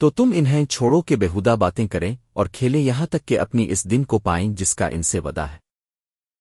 تو تم انہیں چھوڑو کہ بےہدا باتیں کریں اور کھیلیں یہاں تک کہ اپنی اس دن کو پائیں جس کا ان سے ودا ہے۔